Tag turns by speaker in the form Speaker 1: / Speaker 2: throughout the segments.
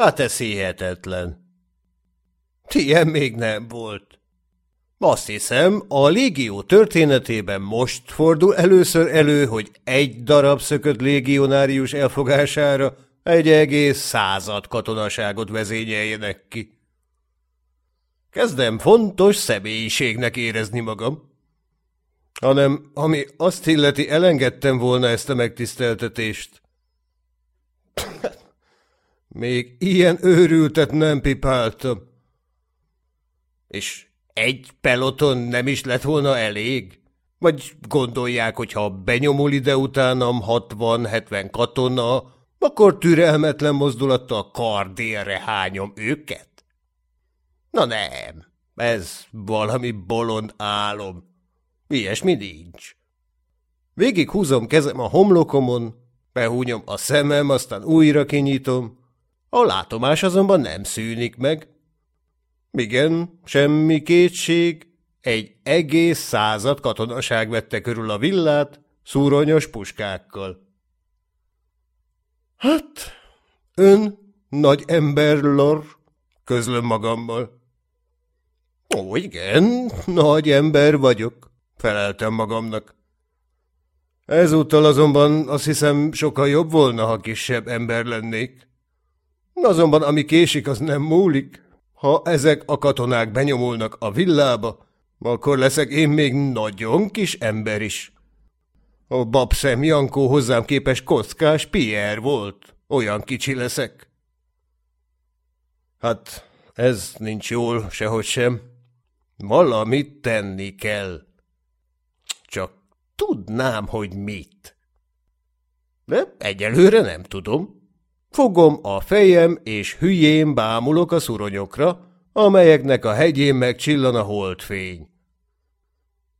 Speaker 1: Hát ez hihetetlen. Ilyen még nem volt. Azt hiszem, a légió történetében most fordul először elő, hogy egy darab szökött légionárius elfogására egy egész század katonaságot vezényeljenek ki. Kezdem fontos személyiségnek érezni magam. Hanem, ami azt illeti, elengedtem volna ezt a megtiszteltetést. Még ilyen őrültet nem pipáltam. És egy peloton nem is lett volna elég? Vagy gondolják, hogy ha benyomul ide utánam 60-70 katona, akkor türelmetlen mozdulattal kardélre hányom őket? Na nem, ez valami bolond álom. Ilyesmi nincs. Végig húzom kezem a homlokomon, behúnyom a szemem, aztán újra kinyitom. A látomás azonban nem szűnik meg. Igen, semmi kétség, egy egész század katonaság vette körül a villát, szúronyos puskákkal. Hát, ön nagy ember, lor, közlöm magammal. Ó, igen, nagy ember vagyok, feleltem magamnak. Ezúttal azonban azt hiszem sokkal jobb volna, ha kisebb ember lennék. Azonban ami késik, az nem múlik. Ha ezek a katonák benyomulnak a villába, akkor leszek én még nagyon kis ember is. A babszem Jankó hozzám képes kockás Pierre volt. Olyan kicsi leszek. Hát, ez nincs jól, sehogy sem. Valamit tenni kell. Csak tudnám, hogy mit. De egyelőre nem tudom. Fogom a fejem, és hülyén bámulok a szuronyokra, amelyeknek a hegyén megcsillan a holdfény.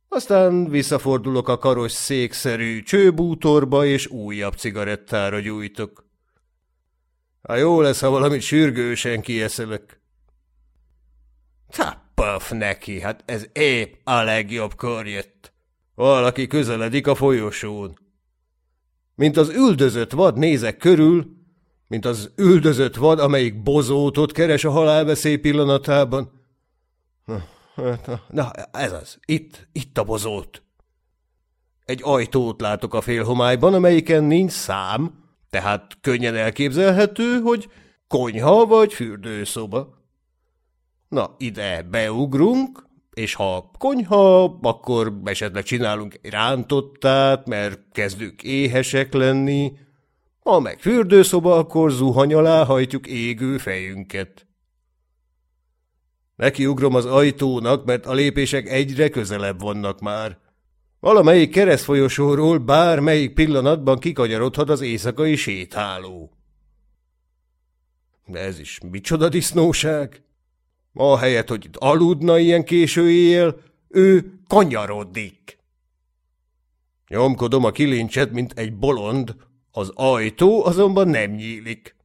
Speaker 1: Aztán visszafordulok a karos székszerű csőbútorba, és újabb cigarettára gyújtok. Ha jó lesz, ha valamit sürgősen kieszelek. Tappaf neki, hát ez épp a legjobbkor jött. Valaki közeledik a folyosón. Mint az üldözött vad nézek körül, mint az üldözött vad, amelyik bozótot keres a halálveszély pillanatában. Na, hát, na, ez az, itt, itt a bozót. Egy ajtót látok a félhomályban, amelyiken nincs szám, tehát könnyen elképzelhető, hogy konyha vagy fürdőszoba. Na, ide beugrunk, és ha konyha, akkor esetleg csinálunk egy rántottát, mert kezdünk éhesek lenni, ha meg fürdőszoba, akkor zuhany alá hajtjuk égő fejünket. Nekiugrom az ajtónak, mert a lépések egyre közelebb vannak már. Valamelyik keresztfolyosóról bármelyik pillanatban kikanyarodhat az éjszakai sétáló. Ez is micsoda disznóság! Ahelyett, hogy itt aludna ilyen késő éjjel, ő kanyarodik. Nyomkodom a kilincset, mint egy bolond, az ajtó azonban nem nyílik.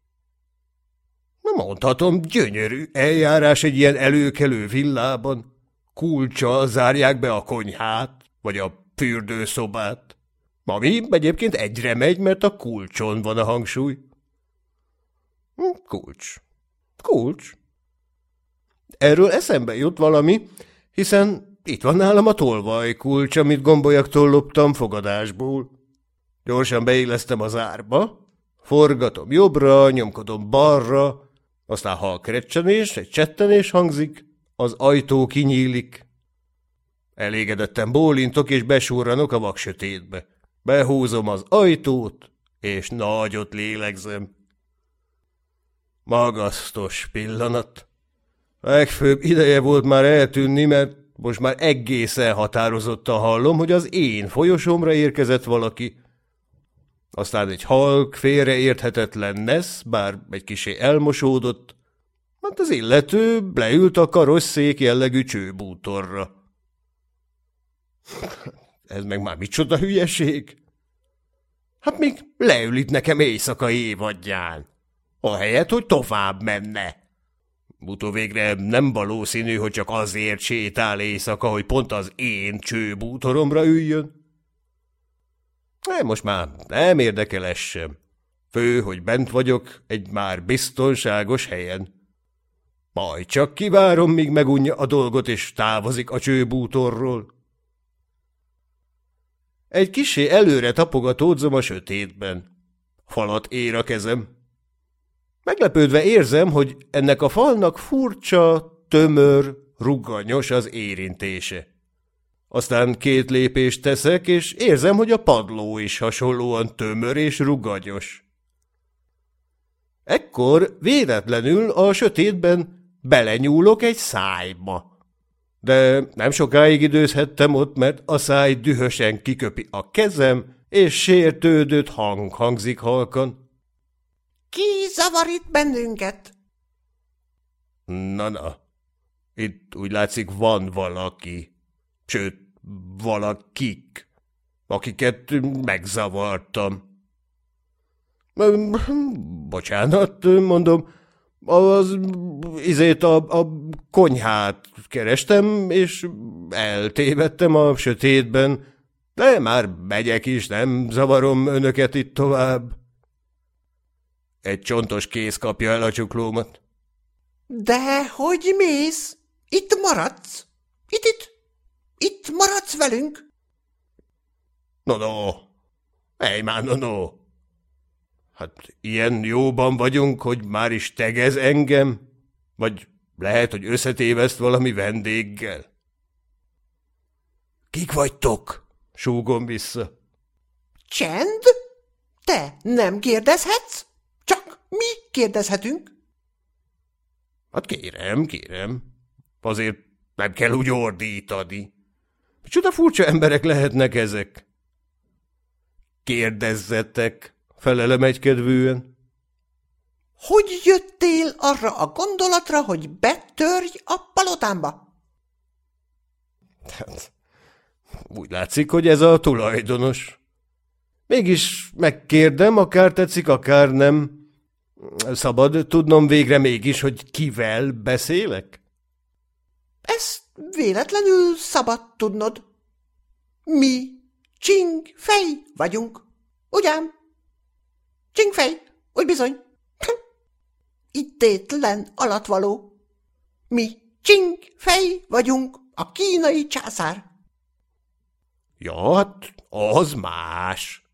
Speaker 1: Mondhatom, gyönyörű eljárás egy ilyen előkelő villában. Kulcsa zárják be a konyhát, vagy a fürdőszobát. Ami egyébként egyre megy, mert a kulcson van a hangsúly. Hm, kulcs. Kulcs. Erről eszembe jut valami, hiszen itt van nálam a tolvaj kulcs, amit gombolyaktól loptam fogadásból. Gyorsan beillesztem az árba, forgatom jobbra, nyomkodom balra, aztán halk recsenés, egy csettenés hangzik, az ajtó kinyílik. Elégedetten bólintok, és besúrranok a vaksötétbe. Behúzom az ajtót, és nagyot lélegzem. Magasztos pillanat. Legfőbb ideje volt már eltűnni, mert most már egészen határozottan hallom, hogy az én folyosomra érkezett valaki, aztán egy halk, félreérthetetlen nesz, bár egy kisé elmosódott, hát az illető leült a karosszék jellegű csőbútorra. Ez meg már micsoda hülyeség? Hát még leül itt nekem éjszakai évadján, ahelyett, hogy tovább menne. Utóvégre nem valószínű, hogy csak azért sétál éjszaka, hogy pont az én csőbútoromra üljön. Nem, most már nem érdekel ez sem. Fő, hogy bent vagyok egy már biztonságos helyen. Majd csak kivárom, míg megunja a dolgot, és távozik a csőbútorról. Egy kisé előre tapogatódzom a sötétben. Falat ér a kezem. Meglepődve érzem, hogy ennek a falnak furcsa, tömör, ruganyos az érintése. Aztán két lépést teszek, és érzem, hogy a padló is hasonlóan tömör és ruganyos. Ekkor véletlenül a sötétben belenyúlok egy szájba. De nem sokáig időzhettem ott, mert a száj dühösen kiköpi a kezem, és sértődött hang hangzik halkan.
Speaker 2: Ki zavar itt bennünket?
Speaker 1: Na-na, itt úgy látszik van valaki, sőt, valakik, akiket megzavartam. Bocsánat, mondom, az izét a, a konyhát kerestem, és eltévedtem a sötétben, de már megyek is, nem zavarom önöket itt tovább. Egy csontos kéz kapja el a csuklómat.
Speaker 2: De hogy mész? Itt maradsz? Itt, itt, maradsz velünk?
Speaker 1: No, no, ej már, no, no. Hát ilyen jóban vagyunk, hogy már is tegez engem? Vagy lehet, hogy összetéveszt valami vendéggel? Kik vagytok? Súgom vissza.
Speaker 2: Csend? Te nem kérdezhetsz? Csak mi kérdezhetünk?
Speaker 1: Hát kérem, kérem. Azért nem kell úgy ordítani. Csoda furcsa emberek lehetnek ezek. Kérdezzetek, felelem egykedvűen.
Speaker 2: Hogy jöttél arra a gondolatra, hogy betörj a palotámba?
Speaker 1: Hát, úgy látszik, hogy ez a tulajdonos. Mégis megkérdem, akár tetszik, akár nem. Szabad tudnom végre mégis, hogy kivel beszélek?
Speaker 2: Ezt véletlenül szabad tudnod. Mi csing fej vagyunk, ugyan? Csingfej, úgy bizony. Ittétlen alatvaló. Mi csingfej vagyunk, a kínai császár.
Speaker 1: Ja, hát az más.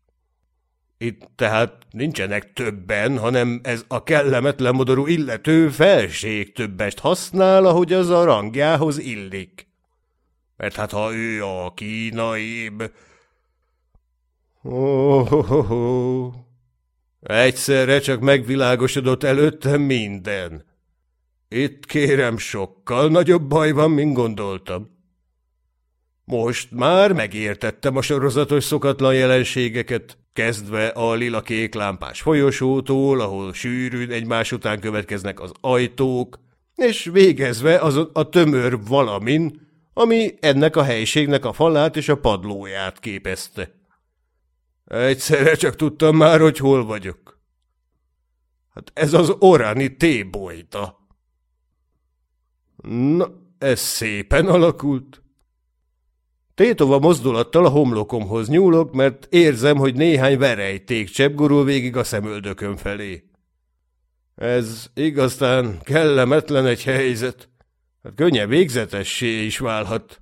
Speaker 1: Itt tehát nincsenek többen, hanem ez a kellemetlen modorú illető felség többest használ, ahogy az a rangjához illik. Mert hát ha ő a kínaibb... Oh, oh, oh, oh. Egyszerre csak megvilágosodott előttem minden. Itt kérem sokkal nagyobb baj van, mint gondoltam. Most már megértettem a sorozatos szokatlan jelenségeket, kezdve a lila-kék lámpás folyosótól, ahol sűrűn egymás után következnek az ajtók, és végezve azon a tömör valamin, ami ennek a helységnek a falát és a padlóját képezte. Egyszerre csak tudtam már, hogy hol vagyok. Hát ez az orani tébolyta. Na, ez szépen alakult. Tétova mozdulattal a homlokomhoz nyúlok, mert érzem, hogy néhány verejték csepp gurul végig a szemöldökön felé. Ez igazán kellemetlen egy helyzet. Hát könnyebb végzetessé is válhat.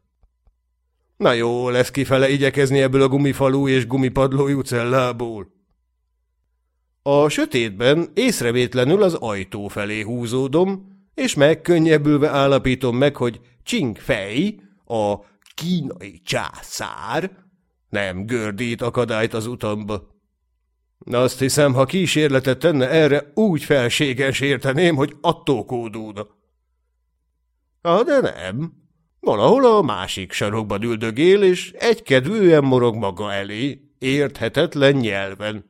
Speaker 1: Na jó, lesz kifele igyekezni ebből a gumifalú és gumipadlójú cellából. A sötétben észrevétlenül az ajtó felé húzódom, és megkönnyebbülve állapítom meg, hogy Csing Fej, a kínai császár nem gördít akadályt az utamba. Azt hiszem, ha kísérletet tenne erre, úgy felséges érteném, hogy attól kódóna. Ah, de nem. Valahol a másik sarokban üldögél, és egykedvűen morog maga elé, érthetetlen nyelven.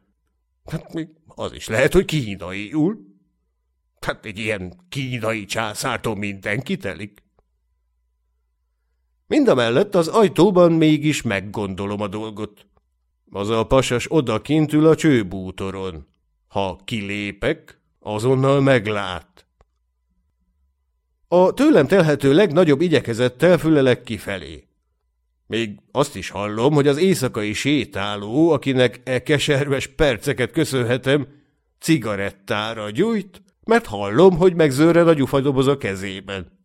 Speaker 1: Hát még az is lehet, hogy kínaiul. Hát egy ilyen kínai császártól mindenki telik. Mindamellett az ajtóban mégis meggondolom a dolgot. Az a pasas odakint ül a csőbútoron. Ha kilépek, azonnal meglát. A tőlem telhető legnagyobb igyekezettel fülelek kifelé. Még azt is hallom, hogy az éjszakai sétáló, akinek e keserves perceket köszönhetem, cigarettára gyújt, mert hallom, hogy megzőred a gyufadoboz a kezében.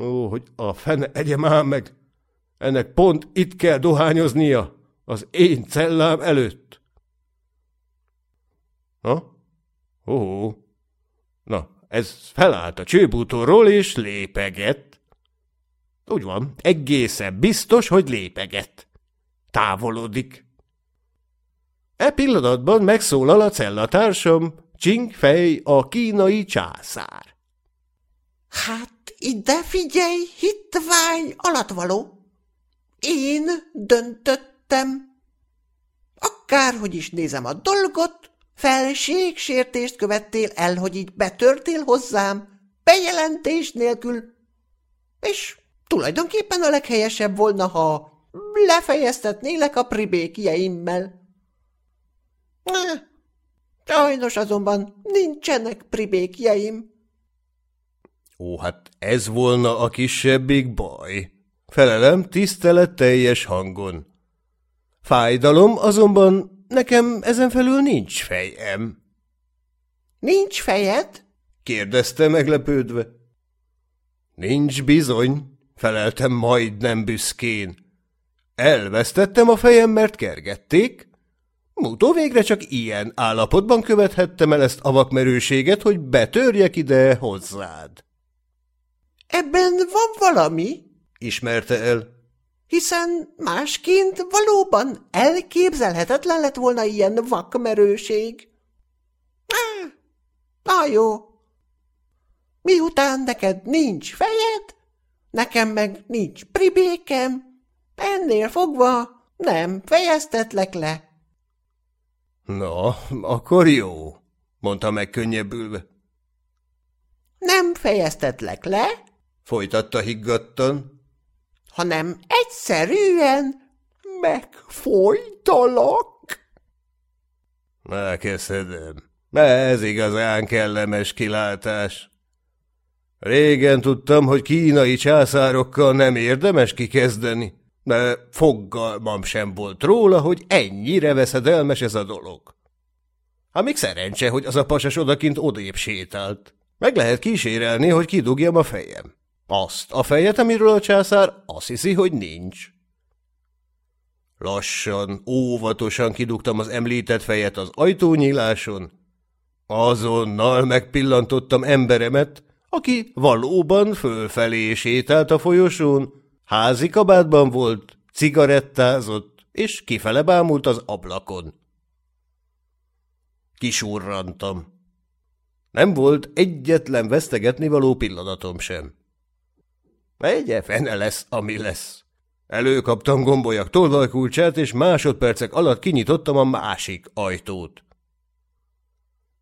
Speaker 1: Ó, hogy a fene egyem ám meg! Ennek pont itt kell dohányoznia, az én cellám előtt. Ha? Ó, na, ez felállt a csőbútorról, és lépeget. Úgy van, egészen biztos, hogy lépeget. Távolodik. E pillanatban megszólal a cellatársam, Csing Fej, a kínai császár.
Speaker 2: Hát ide figyelj, hitvány alatvaló! Én döntöttem. Akárhogy is nézem a dolgot, felségsértést követtél el, hogy így betörtél hozzám, bejelentés nélkül, és tulajdonképpen a leghelyesebb volna, ha lefejeztetnélek a pribékjeimmel. Sajnos azonban nincsenek pribékjeim.
Speaker 1: Ó, hát ez volna a kisebbik baj. Felelem tiszteletteljes hangon. Fájdalom azonban nekem ezen felül nincs fejem.
Speaker 2: Nincs fejed?
Speaker 1: kérdezte meglepődve. Nincs bizony, feleltem majdnem büszkén. Elvesztettem a fejem, mert kergették, Mútó végre csak ilyen állapotban követhettem el ezt a vakmerőséget, hogy betörjek ide hozzád.
Speaker 2: Ebben van valami?
Speaker 1: Ismerte el.
Speaker 2: Hiszen másként valóban elképzelhetetlen lett volna ilyen vakmerőség. Na jó. Miután neked nincs fejed, nekem meg nincs pribékem, ennél fogva nem fejeztetlek le.
Speaker 1: Na, akkor jó, mondta meg könnyebbülve.
Speaker 2: Nem fejeztetlek le,
Speaker 1: folytatta higgadtan,
Speaker 2: hanem egyszerűen megfolytalak.
Speaker 1: Elkezdem. Ez igazán kellemes kilátás. Régen tudtam, hogy kínai császárokkal nem érdemes kikezdeni de foggalmam sem volt róla, hogy ennyire veszedelmes ez a dolog. Hát még szerencse, hogy az a pasas odakint odébb sétált. Meg lehet kísérelni, hogy kidugjam a fejem. Azt a fejet, amiről a császár azt hiszi, hogy nincs. Lassan, óvatosan kidugtam az említett fejet az ajtónyíláson. Azonnal megpillantottam emberemet, aki valóban fölfelé sétált a folyosón, Házi kabátban volt, cigarettázott, és kifele bámult az ablakon. Kisurrantam. Nem volt egyetlen vesztegetni való pillanatom sem. Egye fene lesz, ami lesz. Előkaptam gombolyak tolvajkulcsát, és másodpercek alatt kinyitottam a másik ajtót.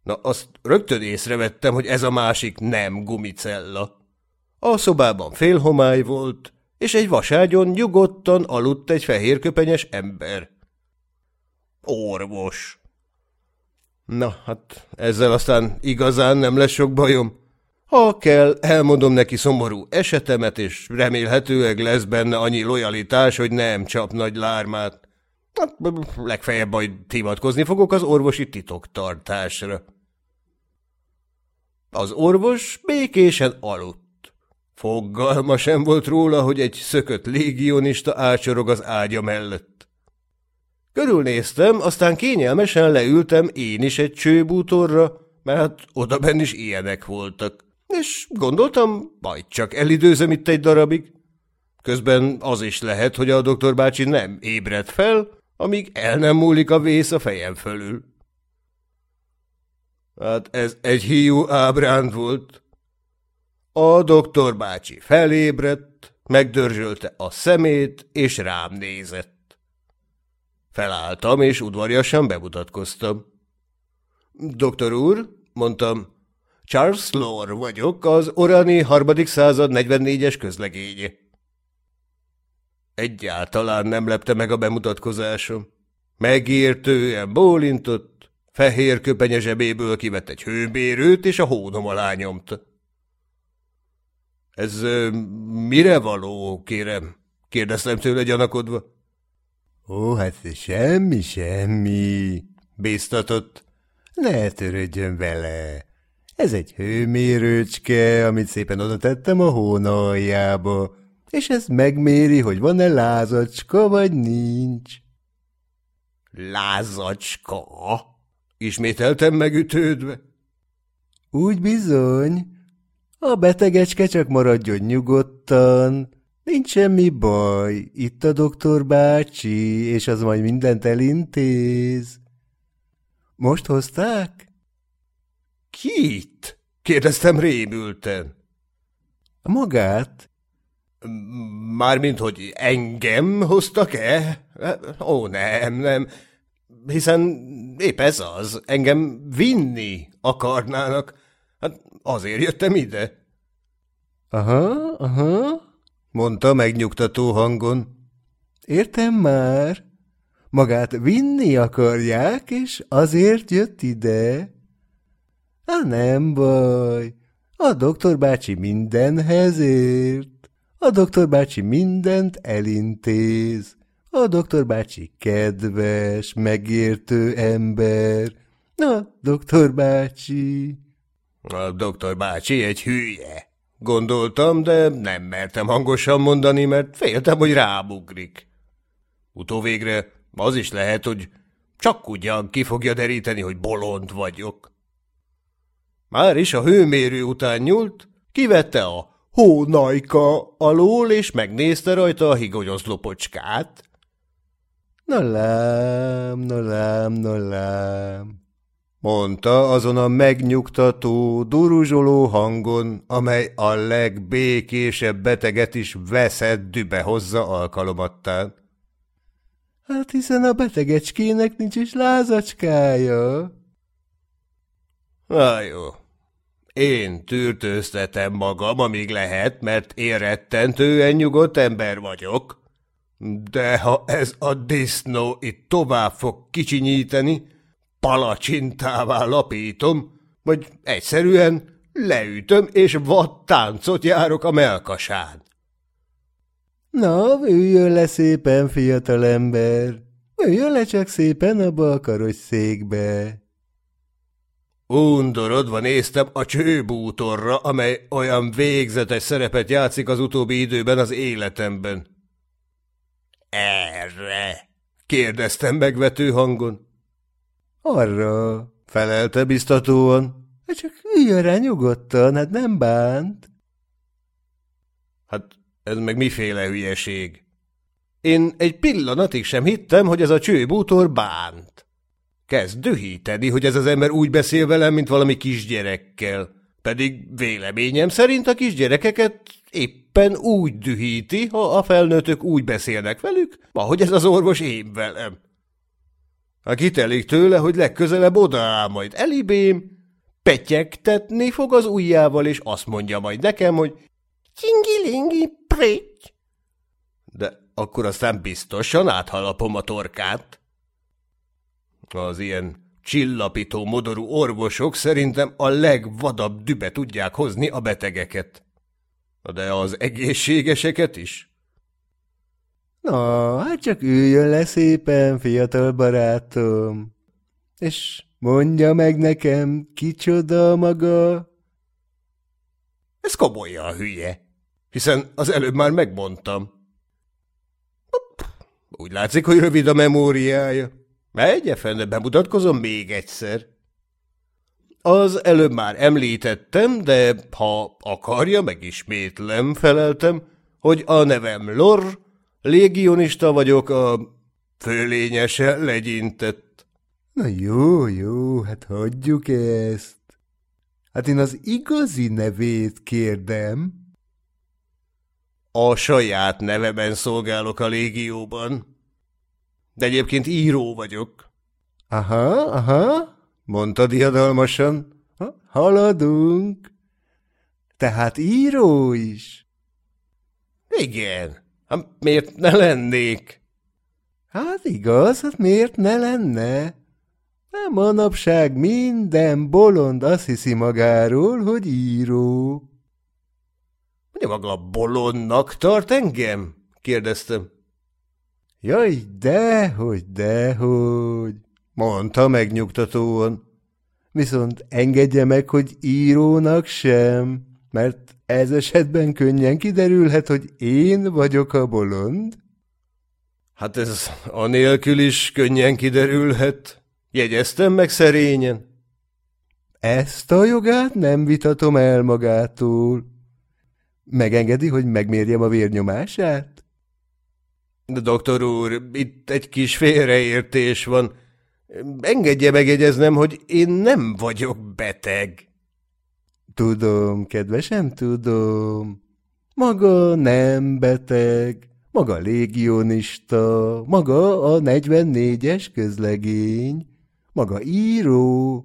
Speaker 1: Na, azt rögtön észrevettem, hogy ez a másik nem gumicella. A szobában félhomály volt, és egy vaságyon nyugodtan aludt egy fehérköpenyes ember. Orvos. Na, hát ezzel aztán igazán nem lesz sok bajom. Ha kell, elmondom neki szomorú esetemet, és remélhetőleg lesz benne annyi lojalitás, hogy nem csap nagy lármát. Hát, legfeljebb majd hivatkozni fogok az orvosi titoktartásra. Az orvos békésen aludt. Foggalma sem volt róla, hogy egy szökött légionista ácsorog az ágya mellett. Körülnéztem, aztán kényelmesen leültem én is egy csőbútorra, mert odabenn is ilyenek voltak, és gondoltam, majd csak elidőzem itt egy darabig. Közben az is lehet, hogy a doktor bácsi nem ébred fel, amíg el nem múlik a vész a fejem fölül. Hát ez egy hiú ábránd volt, a doktor bácsi felébredt, megdörzsölte a szemét, és rám nézett. Felálltam, és udvariasan bemutatkoztam. Doktor úr, mondtam, Charles Lore vagyok, az Orani harmadik század 44-es közlegénye. Egyáltalán nem lepte meg a bemutatkozásom. Megértően bólintott, fehér köpenye zsebéből kivett egy hőbérőt, és a hónom alá nyomta. Ez mire való, kérem? kérdeztem tőle gyanakodva. Ó, hát semmi, semmi, bíztatott.
Speaker 3: Ne törődjön vele. Ez egy hőmérőcske, amit szépen oda tettem a hóna aljába, és ez megméri, hogy van-e lázacska, vagy nincs.
Speaker 1: Lázacska? Ismételtem megütődve.
Speaker 3: Úgy bizony. A betegecske csak maradjon nyugodtan. Nincs semmi baj. Itt a doktor bácsi, és az majd mindent elintéz. Most hozták?
Speaker 1: Kit? kérdeztem rémülten.
Speaker 3: Magát?
Speaker 1: Mármint, hogy engem hoztak-e? Ó, nem, nem. Hiszen épp ez az, engem vinni akarnának. Hát azért jöttem ide.
Speaker 3: Aha, aha, mondta megnyugtató hangon. Értem már. Magát vinni akarják, és azért jött ide. Á, nem baj. A doktor bácsi mindenhez ért. A doktor bácsi mindent elintéz. A doktor bácsi kedves, megértő ember. Na, doktor bácsi.
Speaker 1: A doktor bácsi egy hülye. Gondoltam, de nem mertem hangosan mondani, mert féltem, hogy rábugrik. Utóvégre az is lehet, hogy csak ugyan ki fogja deríteni, hogy bolond vagyok. Már is a hőmérő után nyúlt, kivette a hónajka alól, és megnézte rajta a higonyozlopocskát.
Speaker 3: No lám, no lám, no lám, mondta azon a megnyugtató, duruzsoló hangon, amely a legbékésebb beteget is veszett dübe hozza alkalomattán. Hát hiszen a betegecskének nincs is lázacskája.
Speaker 1: Na jó, én tűrtőztetem magam, amíg lehet, mert én rettentően nyugodt ember vagyok. De ha ez a disznó itt tovább fog kicsinyíteni, palacsintává lapítom, vagy egyszerűen leütöm, és vad táncot járok a melkasán.
Speaker 3: Na, üljön le szépen, fiatalember, üljön le csak szépen abba a karosszékbe.
Speaker 1: Undorodva néztem a csőbútorra, amely olyan végzetes szerepet játszik az utóbbi időben az életemben. Erre? kérdeztem megvető hangon.
Speaker 3: Arra, felelte biztatóan. Csak üljön rá nyugodtan, hát nem bánt.
Speaker 1: Hát ez meg miféle hülyeség? Én egy pillanatig sem hittem, hogy ez a csőbútor bánt. Kezd dühíteni, hogy ez az ember úgy beszél velem, mint valami kisgyerekkel. Pedig véleményem szerint a kisgyerekeket éppen úgy dühíti, ha a felnőttök úgy beszélnek velük, ahogy ez az orvos én velem. Ha kitelik tőle, hogy legközelebb odaáll majd elibém, petyegtetni fog az ujjával, és azt mondja majd nekem, hogy cingilingi préty. De akkor aztán biztosan áthalapom a torkát. Az ilyen csillapító modorú orvosok szerintem a legvadabb dübe tudják hozni a betegeket. De az egészségeseket is?
Speaker 3: Na, hát csak üljön le szépen, fiatal barátom, és mondja meg nekem, kicsoda maga?
Speaker 1: Ez komolyan hülye, hiszen az előbb már megmondtam. Úgy látszik, hogy rövid a memóriája. Megye fene, bemutatkozom még egyszer. Az előbb már említettem, de ha akarja, megismétlem, feleltem, hogy a nevem Lor, légionista vagyok, a fölényese legyintett.
Speaker 3: Na jó, jó, hát hagyjuk ezt. Hát én az igazi nevét kérdem.
Speaker 1: A saját nevemen szolgálok a légióban. De egyébként író vagyok.
Speaker 3: Aha, aha, mondta diadalmasan. Ha, haladunk. Tehát író is.
Speaker 1: Igen, hát miért ne lennék?
Speaker 3: Hát igaz, hát miért ne lenne? Nem manapság minden bolond azt hiszi magáról, hogy író.
Speaker 1: Maga bolondnak tart engem? kérdeztem.
Speaker 3: Jaj, dehogy, dehogy, mondta megnyugtatóan. viszont engedje meg, hogy írónak sem, mert ez esetben könnyen kiderülhet, hogy én vagyok a bolond.
Speaker 1: Hát ez anélkül is könnyen kiderülhet. Jegyeztem meg szerényen.
Speaker 3: Ezt a jogát nem vitatom el magától. Megengedi, hogy megmérjem a vérnyomását?
Speaker 1: De doktor úr, itt egy kis félreértés van. Engedje megjegyeznem, hogy én nem vagyok beteg.
Speaker 3: Tudom, kedvesem, tudom. Maga nem beteg, maga légionista, maga a 44-es közlegény, maga író,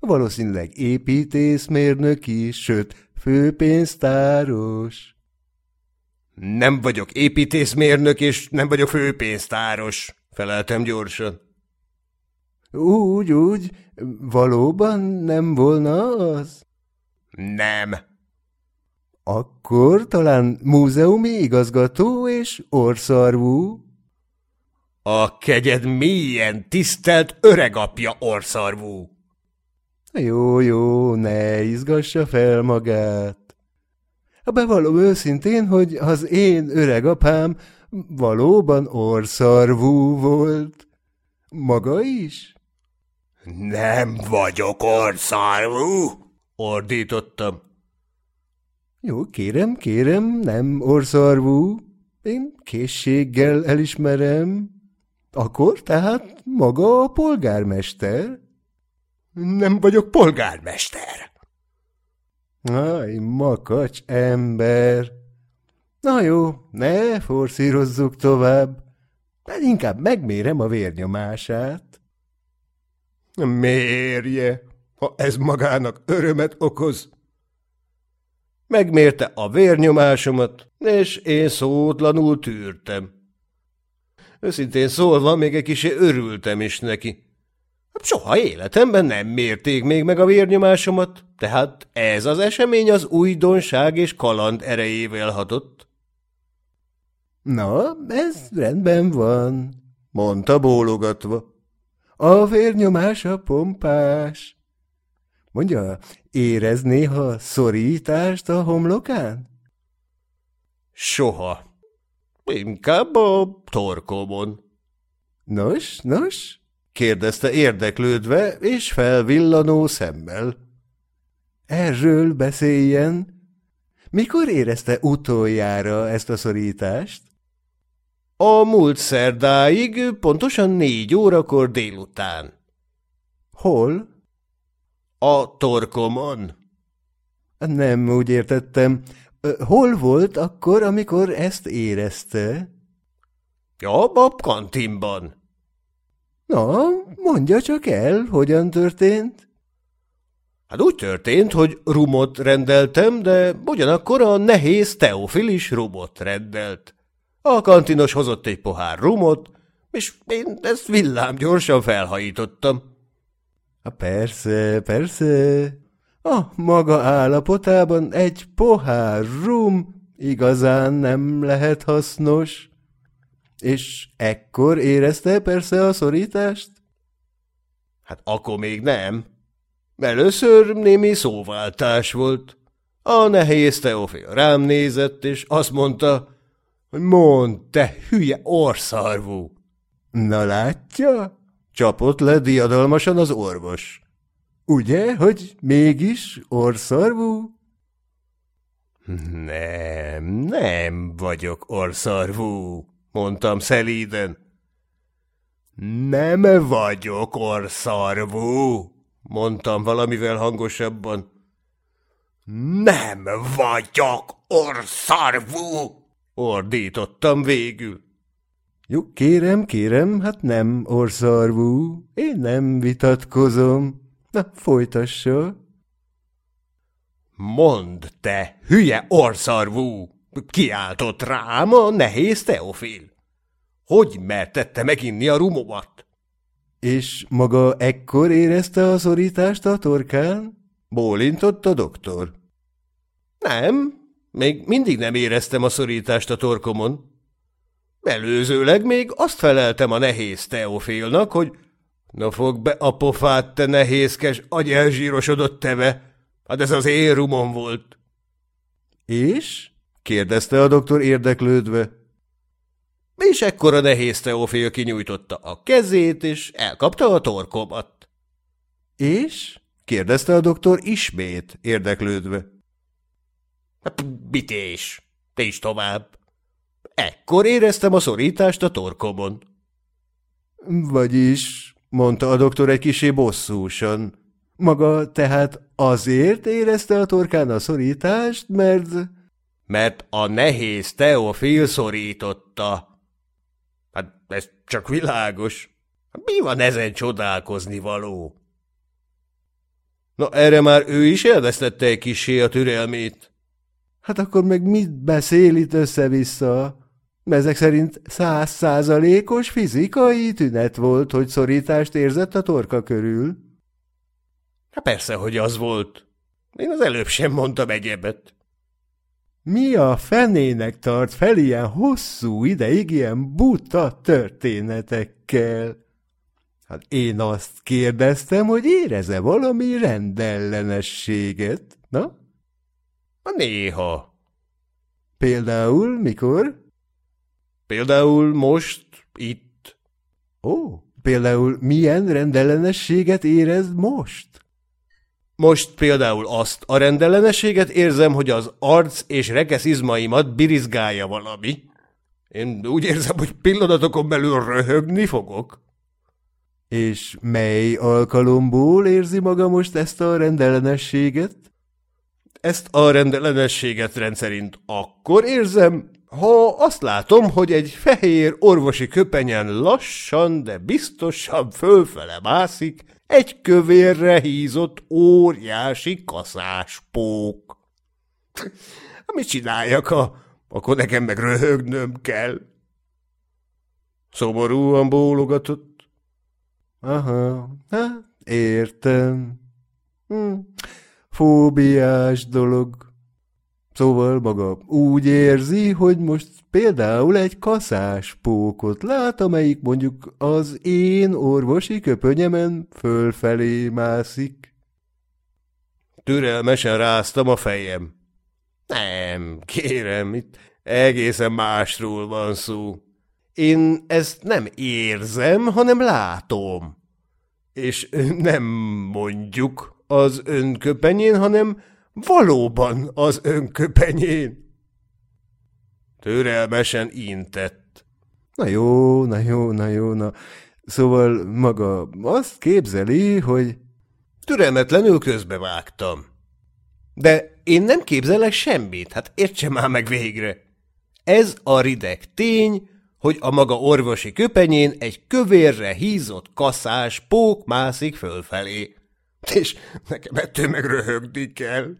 Speaker 3: valószínűleg építészmérnök is, sőt, főpénztáros.
Speaker 1: Nem vagyok építészmérnök, és nem vagyok főpénztáros, feleltem gyorsan.
Speaker 3: Úgy, úgy, valóban nem volna az?
Speaker 1: Nem.
Speaker 3: Akkor talán múzeumi igazgató és orszarvú?
Speaker 1: A kegyed mélyen tisztelt öregapja orszarvú.
Speaker 3: Jó, jó, ne izgassa fel magát. Bevallom őszintén, hogy az én öregapám valóban orszarvú volt. Maga is?
Speaker 1: Nem vagyok orszarvú, ordítottam.
Speaker 3: Jó, kérem, kérem, nem orszarvú. Én készséggel elismerem. Akkor tehát maga a polgármester?
Speaker 1: Nem vagyok polgármester.
Speaker 3: Aj, makacs ember! Na jó, ne forszírozzuk tovább, de inkább megmérem a vérnyomását.
Speaker 1: Mérje, ha ez magának örömet okoz. Megmérte a vérnyomásomat, és én szótlanul tűrtem. Őszintén szólva, még egy kicsi örültem is neki. Soha életemben nem mérték még meg a vérnyomásomat, tehát ez az esemény az újdonság és kaland erejével hatott.
Speaker 3: Na, ez rendben van, mondta bólogatva. A vérnyomása pompás. Mondja, érez néha szorítást a homlokán?
Speaker 1: Soha. Inkább a torkomon.
Speaker 3: Nos, nos,
Speaker 1: kérdezte érdeklődve és felvillanó szemmel.
Speaker 3: Erről beszéljen. Mikor érezte utoljára ezt a szorítást?
Speaker 1: A múlt szerdáig, pontosan négy órakor délután.
Speaker 3: Hol?
Speaker 1: A torkomon.
Speaker 3: Nem úgy értettem. Hol volt akkor, amikor ezt érezte?
Speaker 1: Ja, a kantinban.
Speaker 3: Na, mondja csak el, hogyan történt?
Speaker 1: Hát úgy történt, hogy rumot rendeltem, de ugyanakkor a nehéz teofilis rumot rendelt. A kantinos hozott egy pohár rumot, és én ezt villám gyorsan felhajítottam.
Speaker 3: Ha persze, persze. A maga állapotában egy pohár rum igazán nem lehet hasznos. És ekkor érezte persze a szorítást?
Speaker 1: Hát akkor még nem. Először némi szóváltás volt. A nehéz Teofil rám nézett, és azt mondta, hogy mond, te hülye orszarvú.
Speaker 3: Na látja? Csapott le diadalmasan az orvos. Ugye, hogy mégis orszarvú?
Speaker 1: Nem, nem vagyok orszarvú, mondtam szelíden. Nem vagyok orszarvú, mondtam valamivel hangosabban. Nem vagyok orszarvú, ordítottam végül.
Speaker 3: Jó, kérem, kérem, hát nem orszarvú, én nem vitatkozom. Na, folytassa.
Speaker 1: Mond, te hülye orszarvú! Kiáltott rám a nehéz Teofil. Hogy mertette meginni a rumomat?
Speaker 3: És maga ekkor érezte a szorítást a torkán?
Speaker 1: Bólintott a doktor. Nem, még mindig nem éreztem a szorítást a torkomon. Előzőleg még azt feleltem a nehéz Teofilnak, hogy Na fog be a pofát, te nehézkes, agyelzsírosodott teve. Hát ez az én rumom volt.
Speaker 3: És? Kérdezte a doktor érdeklődve.
Speaker 1: És ekkora nehéz Teofél kinyújtotta a kezét, és elkapta a torkomat.
Speaker 3: És? kérdezte a doktor ismét érdeklődve.
Speaker 1: Hát, bités, te is tovább. Ekkor éreztem a szorítást a torkomon.
Speaker 3: Vagyis, mondta a doktor egy kisé bosszúsan. Maga tehát azért érezte a torkán a szorítást, mert...
Speaker 1: Mert a nehéz Teofil szorította. Hát ez csak világos. Mi van ezen csodálkozni való? Na erre már ő is elvesztette egy kisé a türelmét.
Speaker 3: Hát akkor meg mit beszél itt össze-vissza? Ezek szerint száz százalékos fizikai tünet volt, hogy szorítást érzett a torka körül.
Speaker 1: Hát persze, hogy az volt. Én az előbb sem mondtam egyebet.
Speaker 3: Mi a fenének tart fel ilyen hosszú ideig ilyen buta történetekkel? Hát én azt kérdeztem, hogy éreze valami rendellenességet, na?
Speaker 1: Néha.
Speaker 3: Például mikor?
Speaker 1: Például most, itt.
Speaker 3: Ó, például milyen rendellenességet érez most?
Speaker 1: Most például azt a rendellenességet érzem, hogy az arc és rekesz izmaimat birizgálja valami. Én úgy érzem, hogy pillanatokon belül röhögni fogok.
Speaker 3: És mely alkalomból érzi maga most ezt a rendellenességet?
Speaker 1: Ezt a rendellenességet rendszerint akkor érzem, ha azt látom, hogy egy fehér orvosi köpenyen lassan, de biztosan fölfele mászik egy kövérre hízott óriási kaszáspók. Mit csináljak, ha akkor nekem meg röhögnöm kell? Szomorúan bólogatott.
Speaker 3: Aha, hát értem. Hm. Fóbiás dolog. Szóval maga úgy érzi, hogy most például egy kaszás pókot lát, amelyik mondjuk az én orvosi köpönyemen fölfelé mászik.
Speaker 1: Türelmesen ráztam a fejem. Nem, kérem, itt egészen másról van szó. Én ezt nem érzem, hanem látom. És nem mondjuk az önköpenyén, hanem Valóban az önköpenyén. Türelmesen intett.
Speaker 3: Na jó, na jó, na jó, na. Szóval maga azt képzeli, hogy...
Speaker 1: Türelmetlenül közbevágtam. De én nem képzelek semmit, hát értse már meg végre. Ez a rideg tény, hogy a maga orvosi köpenyén egy kövérre hízott kaszás pók mászik fölfelé. És nekem ettől meg röhögni kell.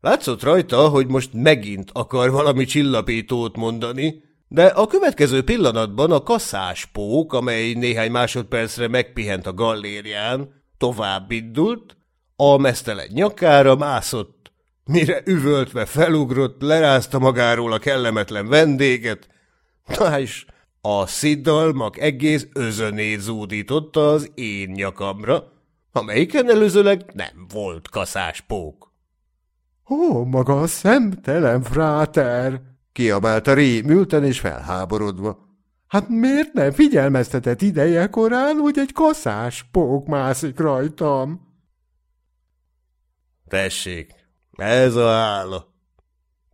Speaker 1: Látszott rajta, hogy most megint akar valami csillapítót mondani, de a következő pillanatban a kaszáspók, amely néhány másodpercre megpihent a gallérián, tovább indult, a mesztelen nyakára mászott, mire üvöltve felugrott, lerázta magáról a kellemetlen vendéget, na és a szidalmak egész özönét zúdította az én nyakamra, amelyiken előzőleg nem volt kaszáspók.
Speaker 3: Ó, maga a szemtelen fráter! kiabálta rémülten és felháborodva. Hát miért nem figyelmeztetett ideje korán, hogy egy kaszás pók mászik rajtam?
Speaker 1: Tessék, ez a hála.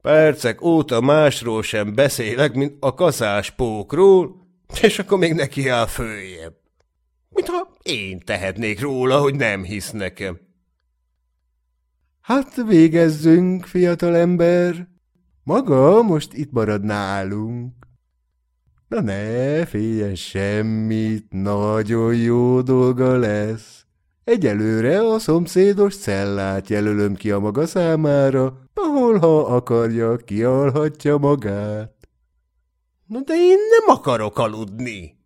Speaker 1: Percek óta másról sem beszélek, mint a kaszás pókról, és akkor még neki áll följebb. Mintha én tehetnék róla, hogy nem hisz nekem.
Speaker 3: Hát végezzünk, fiatalember. Maga most itt marad nálunk. Na ne, féljen semmit, nagyon jó dolga lesz. Egyelőre a szomszédos cellát jelölöm ki a maga számára, ahol, ha akarja, kialhatja magát.
Speaker 1: Na de én nem akarok aludni.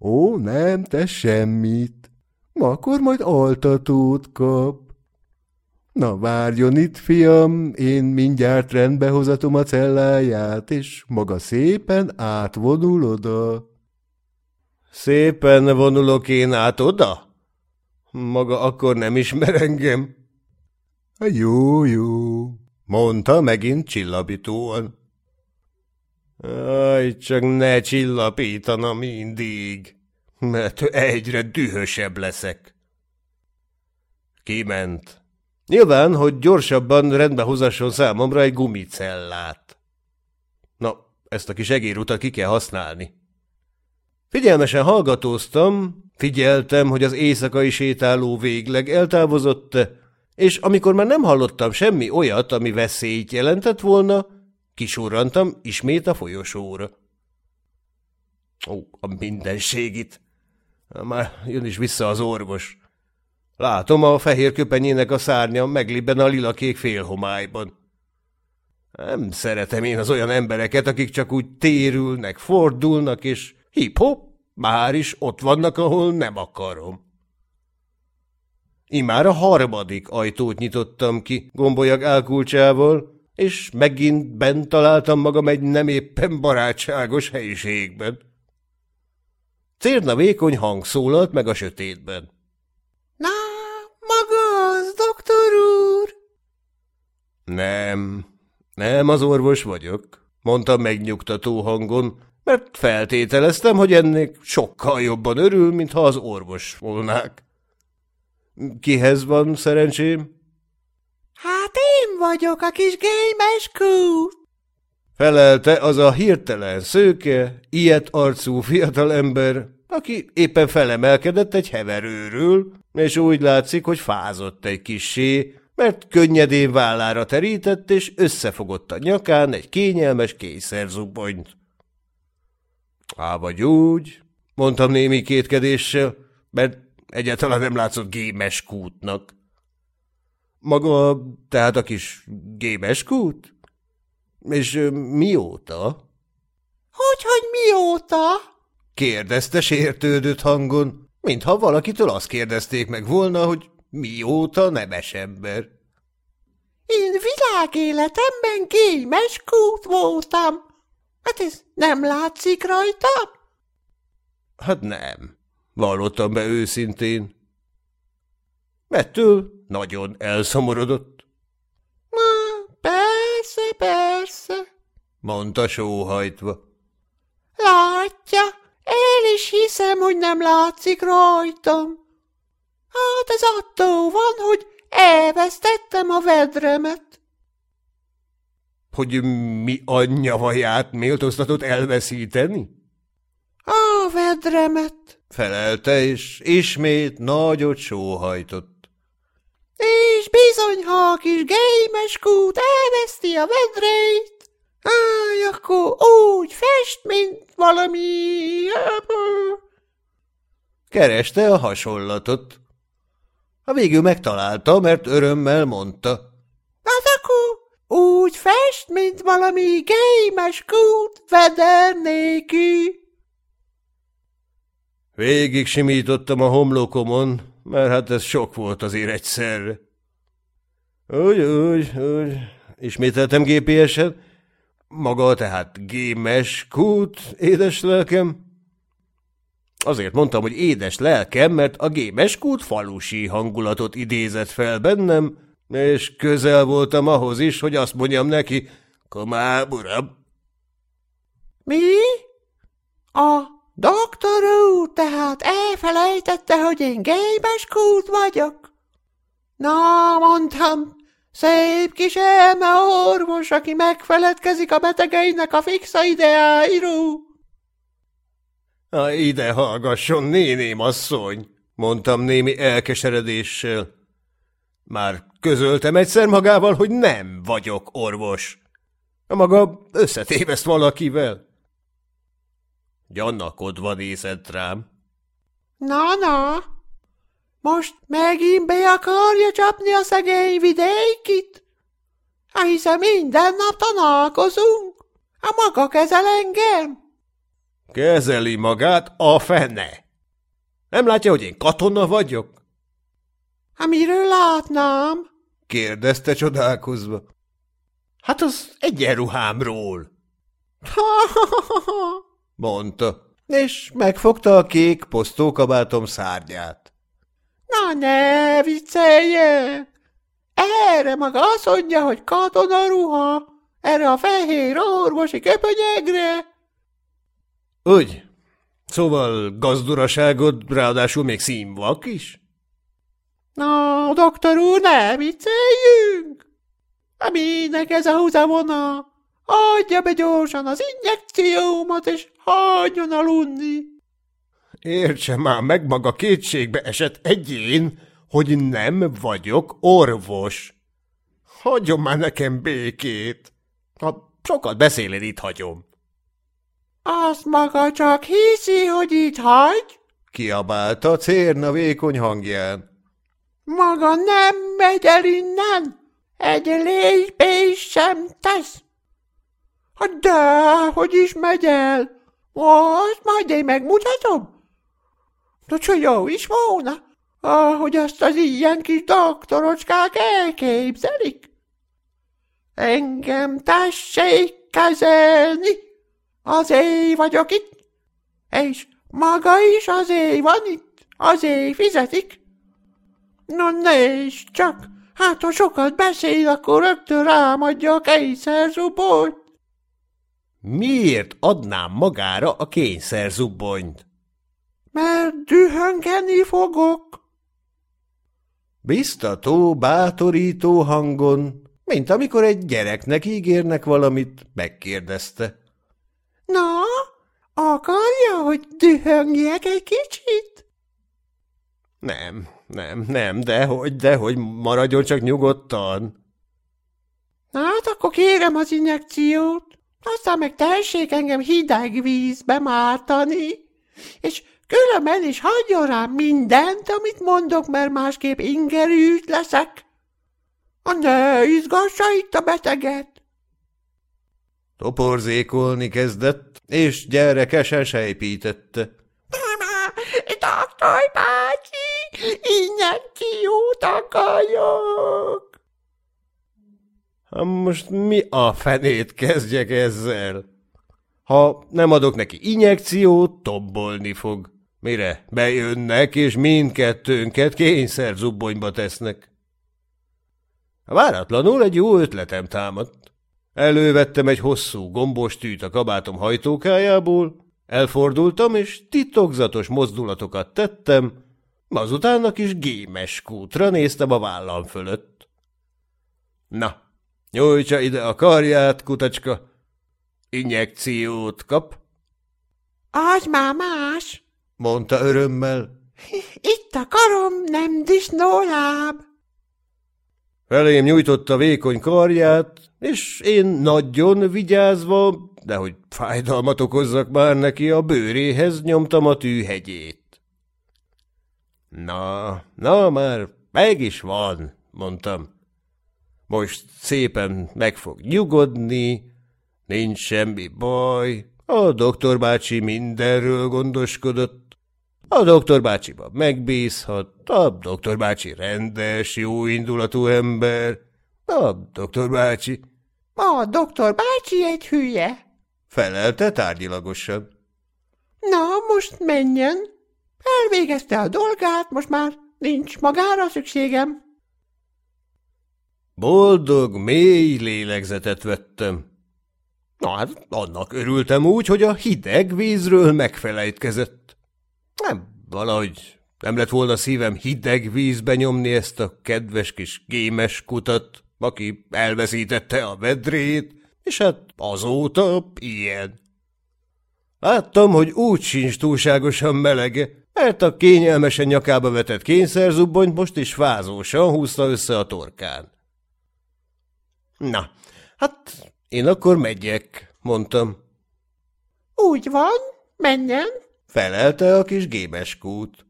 Speaker 3: Ó, nem, te semmit. Akkor majd altatót kap. Na, várjon itt, fiam, én mindjárt rendbe hozatom a celláját, és maga szépen átvonul oda.
Speaker 1: Szépen vonulok én át oda? Maga akkor nem ismer engem?
Speaker 3: Jó, jó,
Speaker 1: mondta megint csillapítóan. Aj, csak ne csillapítana mindig, mert egyre dühösebb leszek. Kiment. Nyilván, hogy gyorsabban rendbe hozasson számomra egy gumicellát. Na, ezt a kis egérutat ki kell használni. Figyelmesen hallgatóztam, figyeltem, hogy az éjszakai sétáló végleg eltávozott, és amikor már nem hallottam semmi olyat, ami veszélyt jelentett volna, kisurrantam ismét a folyosóra. Ó, a mindenségit! Már jön is vissza az orvos. Látom a fehér köpenyének a szárnya meglibben a lilakék félhomályban. Nem szeretem én az olyan embereket, akik csak úgy térülnek, fordulnak, és hip-hop, már is ott vannak, ahol nem akarom. Imára harmadik ajtót nyitottam ki gombolyag álkulcsával, és megint bent találtam magam egy nem éppen barátságos helyiségben. Cérna vékony hang szólalt meg a sötétben.
Speaker 2: – doktor úr?
Speaker 1: – Nem, nem az orvos vagyok, mondta megnyugtató hangon, mert feltételeztem, hogy ennek sokkal jobban örül, mintha az orvos volnák. Kihez van szerencsém?
Speaker 2: Hát én vagyok a kis gémes kút.
Speaker 1: Felelte az a hirtelen szőke, ilyet arcú fiatalember, aki éppen felemelkedett egy heverőről, és úgy látszik, hogy fázott egy kissé, mert könnyedén vállára terített, és összefogott a nyakán egy kényelmes kényszerzubonyt. Á, vagy úgy, mondtam némi kétkedéssel, mert egyáltalán nem látszott gémes kútnak. Maga tehát a kis gémes kút? És mióta?
Speaker 2: Hogy, hogy mióta?
Speaker 1: Kérdezte sértődött hangon, mintha valakitől azt kérdezték meg volna, hogy mióta nemes ember.
Speaker 2: Én világéletemben gémes kút voltam. Hát ez nem látszik rajta?
Speaker 1: Hát nem, vallottam be őszintén. Mettől nagyon elszomorodott.
Speaker 2: Na, persze, persze,
Speaker 1: mondta sóhajtva.
Speaker 2: Látja, el is hiszem, hogy nem látszik rajtam. Hát ez attól van, hogy elvesztettem a vedremet.
Speaker 1: Hogy mi anyja vaját méltóztatott elveszíteni?
Speaker 2: A vedremet,
Speaker 1: felelte, és ismét nagyot sóhajtott.
Speaker 2: És bizony, ha a kis gémes kút elveszti a vedrét, áj, akkor úgy fest, mint valami...
Speaker 1: Kereste a hasonlatot. A végül megtalálta, mert örömmel mondta.
Speaker 2: Hát akkor úgy fest, mint valami gémes kút vedernéki.
Speaker 1: Végig simítottam a homlokomon, mert hát ez sok volt azért egyszerre. Úgy, úgy, úgy, ismételtem gépiesen. Maga tehát gémes kút, édes lelkem? Azért mondtam, hogy édes lelkem, mert a gémes kút falusi hangulatot idézett fel bennem, és közel voltam ahhoz is, hogy azt mondjam neki, komám, uram.
Speaker 2: Mi? A Doktor úr, tehát elfelejtette, hogy én gémes kult vagyok? Na, mondtam, szép kis elme orvos, aki megfeledkezik a betegeinek a fixa ideáiról.
Speaker 1: Ha ide hallgasson, néném asszony, mondtam némi elkeseredéssel. Már közöltem egyszer magával, hogy nem vagyok orvos. A maga összetéveszt valakivel. Gyanakodva nézett rám.
Speaker 2: Na-na, most megint be akarja csapni a szegény vidékit? Hát hiszen minden nap tanálkozunk. A maga kezel engem?
Speaker 1: Kezeli magát a fene. Nem látja, hogy én katona vagyok?
Speaker 2: Hát miről látnám?
Speaker 1: kérdezte csodálkozva. Hát az egyenruhámról.
Speaker 2: Ha, ha, ha, ha
Speaker 1: mondta. és megfogta a kék posztókabátom szárnyát.
Speaker 2: Na ne vicceljen! Erre maga azt mondja, hogy katona ruha, erre a fehér orvosi köpönyegre.
Speaker 1: Úgy, szóval gazduraságod ráadásul még színvak is?
Speaker 2: Na, doktor úr, ne vicceljünk! Minek ez a húzavona? Adja be gyorsan az injekciómat, és hagyjon aludni.
Speaker 1: Értse már meg maga kétségbe esett egyén, hogy nem vagyok orvos. Hagyjon már nekem békét. Ha sokat beszél, én itt hagyom.
Speaker 2: Azt maga csak hiszi, hogy itt hagy?
Speaker 1: Kiabálta cérna vékony hangján.
Speaker 2: Maga nem megy el innen? Egy lépés sem tesz? De, hogy is megy el? Azt majd én megmutatom. De csak jó is volna, ahogy azt az ilyen kis doktorocskák elképzelik. Engem tessék kezelni, azért vagyok itt, és maga is azért van itt, azért fizetik. No nézd csak, hát ha sokat beszél, akkor rögtön rámadja a kényszerzubort.
Speaker 1: Miért adnám magára a kényszerzubbonyt?
Speaker 2: Mert dühöngeni fogok.
Speaker 1: Biztató, bátorító hangon, mint amikor egy gyereknek ígérnek valamit, megkérdezte.
Speaker 2: Na, akarja, hogy dühöngjek egy kicsit?
Speaker 1: Nem, nem, nem, dehogy, dehogy, maradjon csak nyugodtan.
Speaker 2: Hát akkor kérem az injekciót, aztán meg tessék engem hideg vízbe mártani, és különben is hagyjon rám mindent, amit mondok, mert másképp ingerült leszek. A ne izgassa itt a beteget.
Speaker 1: Toporzékolni kezdett, és gyerekesen sejpítette.
Speaker 2: Doktor bácsi, injekciót akarok.
Speaker 1: Ha most mi a fenét kezdjek ezzel? Ha nem adok neki injekciót, tombolni fog. Mire bejönnek, és mindkettőnket kényszerzubbonyba tesznek. Váratlanul egy jó ötletem támadt. Elővettem egy hosszú gombos tűt a kabátom hajtókájából, elfordultam, és titokzatos mozdulatokat tettem, azután a gémes kútra néztem a vállam fölött. Na, nyújtsa ide a karját, kutacska. Injekciót kap.
Speaker 2: Az már más.
Speaker 1: Mondta örömmel.
Speaker 2: Itt a karom, nem disznóláb.
Speaker 1: Felém nyújtotta vékony karját, és én nagyon vigyázva, de hogy fájdalmat okozzak már neki, a bőréhez nyomtam a tűhegyét. Na, na már meg is van, mondtam. Most szépen meg fog nyugodni, nincs semmi baj, a doktor bácsi mindenről gondoskodott, a doktor bácsiba megbízhat, a doktor bácsi rendes, jó indulatú ember, a doktor bácsi.
Speaker 2: A doktor bácsi egy hülye.
Speaker 1: Felelte tárgyilagosan.
Speaker 2: Na, most menjen. Elvégezte a dolgát, most már nincs magára szükségem.
Speaker 1: Boldog, mély lélegzetet vettem. Na hát, annak örültem úgy, hogy a hideg vízről megfelejtkezett. Nem, valahogy nem lett volna szívem hideg vízbe nyomni ezt a kedves kis gémes kutat, aki elveszítette a vedrét, és hát azóta ilyen. Láttam, hogy úgy sincs túlságosan melege, mert a kényelmesen nyakába vetett kényszerzubbonyt most is fázósan húzta össze a torkán. Na, hát én akkor megyek, mondtam.
Speaker 2: Úgy van, menjen.
Speaker 1: Felelte a kis gébeskút.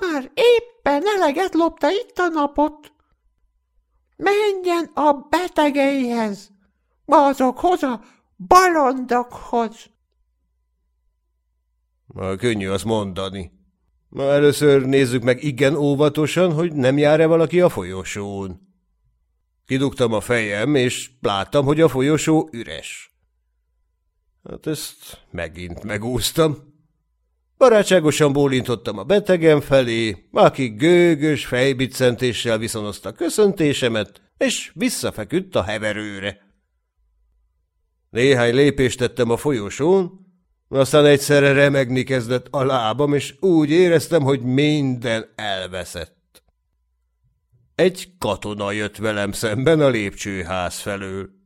Speaker 2: Már éppen eleget lopta itt a napot. Menjen a betegeihez, azokhoz a balondokhoz.
Speaker 1: Könnyű azt mondani. Na, először nézzük meg igen óvatosan, hogy nem jár-e valaki a folyosón. Kidugtam a fejem, és láttam, hogy a folyosó üres. Hát ezt megint megúsztam. Barátságosan bólintottam a betegem felé, aki gőgös fejbiccentéssel viszonozta köszöntésemet, és visszafeküdt a heverőre. Néhány lépést tettem a folyosón, aztán egyszerre remegni kezdett a lábam, és úgy éreztem, hogy minden elveszett. Egy katona jött velem szemben a lépcsőház felől.